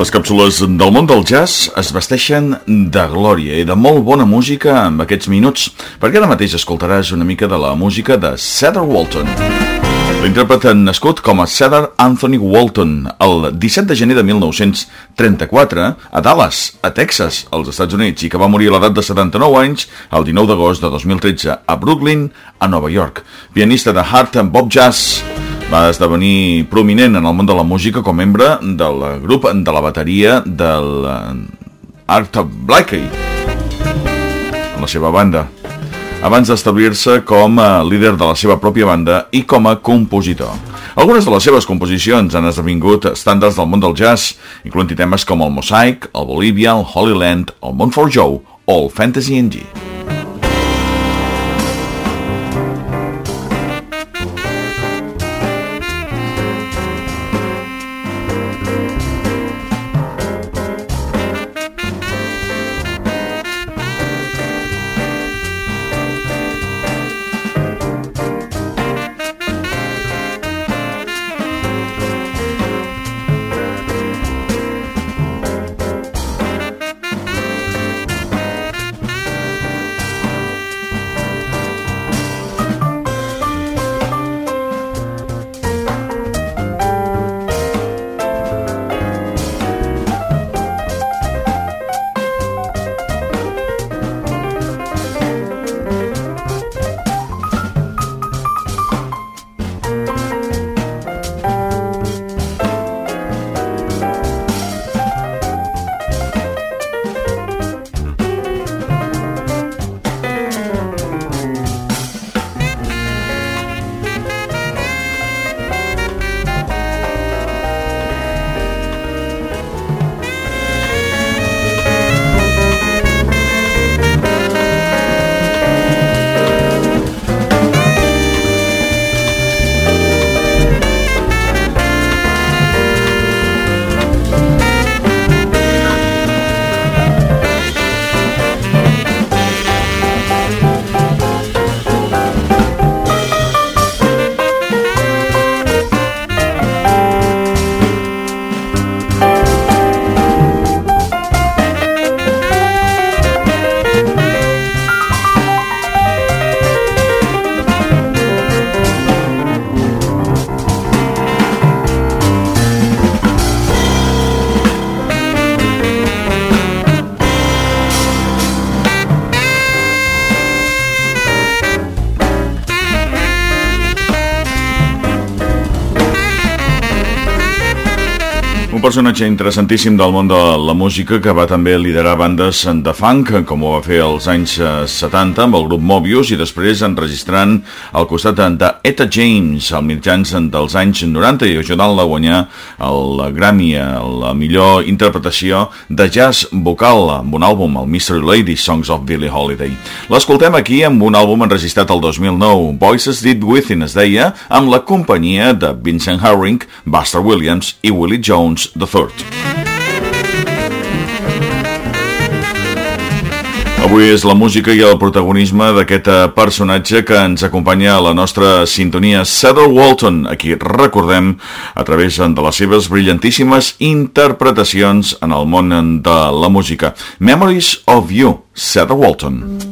Les càpsules del món del jazz es vesteixen de glòria i de molt bona música en aquests minuts, perquè ara mateix escoltaràs una mica de la música de Cedar Walton. L'intèrpret nascut com a Cedar Anthony Walton el 17 de gener de 1934 a Dallas, a Texas, als Estats Units, i que va morir a l'edat de 79 anys el 19 d'agost de 2013 a Brooklyn, a Nova York. Pianista de hard and bop jazz, va esdevenir prominent en el món de la música com membre del grup de la bateria del Art of Blakey, en la seva banda abans d'establir-se com a líder de la seva pròpia banda i com a compositor. Algunes de les seves composicions han esdevingut estàndards del món del jazz, incloent temes com el Mosaic, el Bolivia, el Holy Land, el Montfort Joe o el Fantasy NG. Un personatge interessantíssim del món de la música que va també liderar bandes de funk, com ho va fer als anys 70 eh, amb el grup Mobius i després enregistrant al costat de James al mitjans dels anys 90 i ajudant-la a guanyar el Grammy, la millor interpretació de jazz vocal amb un àlbum, el Mystery Lady Songs of Billie Holiday. L'escoltem aquí amb un àlbum enregistrat el 2009, Voices Did Within es deia, amb la companyia de Vincent Herring, Buster Williams i Willie Jones III. Avui és la música i el protagonisme d'aquest eh, personatge que ens acompanya a la nostra sintonia, Cedar Walton, a qui recordem a través de les seves brillantíssimes interpretacions en el món de la música. Memories of You, Cedar Walton.